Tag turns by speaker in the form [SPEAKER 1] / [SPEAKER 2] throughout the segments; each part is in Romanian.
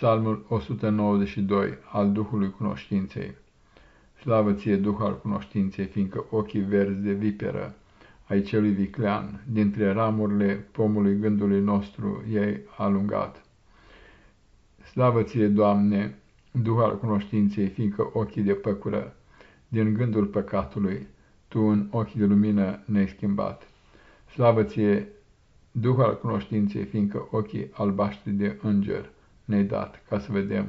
[SPEAKER 1] Psalmul 192 al Duhului Cunoștinței Slavă ție, Duh al cunoștinței, fiindcă ochii verzi de viperă ai celui viclean, dintre ramurile pomului gândului nostru i-ai alungat. Slavă ție, Doamne, Duh al cunoștinței, fiindcă ochii de păcură, din gândul păcatului, Tu în ochii de lumină ne-ai schimbat. Slavă ție, Duh al cunoștinței, fiindcă ochii albaștri de înger, ne-ai dat ca să vedem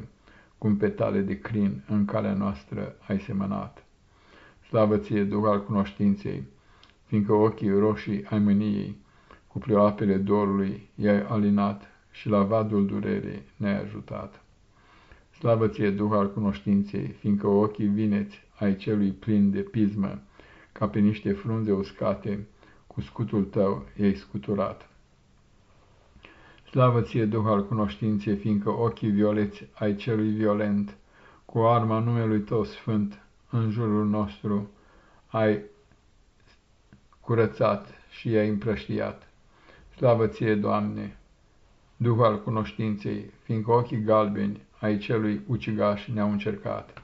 [SPEAKER 1] cum petale de crin în calea noastră ai semănat. Slavă ție, Duh al cunoștinței, fiindcă ochii roșii ai mâniei, cu pleoapele dorului i-ai alinat și la vadul durerii ne-ai ajutat. Slavă ție, Duh al cunoștinței, fiindcă ochii vineți ai celui plin de pismă, ca pe niște frunze uscate, cu scutul tău i-ai scuturat. Slavă ție, Duh al cunoștinței, fiindcă ochii violeți ai celui violent, cu arma numelui tău sfânt, în jurul nostru, ai curățat și i-ai împrăștiat. Slavă ție, Doamne, Duh al cunoștinței, fiindcă ochii galbeni ai celui ucigaș ne-au încercat,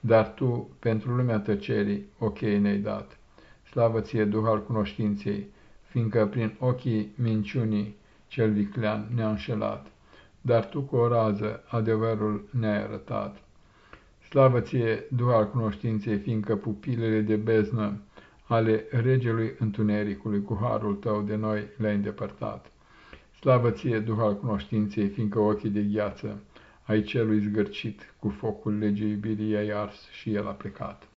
[SPEAKER 1] dar Tu, pentru lumea tăcerii, ochii ne-ai dat. Slavă ție, Duh al cunoștinței, fiindcă prin ochii minciunii cel viclean ne-a înșelat, dar tu cu o rază adevărul ne-ai arătat. Slavă ție, Duh al cunoștinței, fiindcă pupilele de beznă ale regelui întunericului cu harul tău de noi le-ai îndepărtat. Slavă ție, Duh al cunoștinței, fiindcă ochii de gheață ai celui zgârcit cu focul legii iubirii ai ars și el a plecat.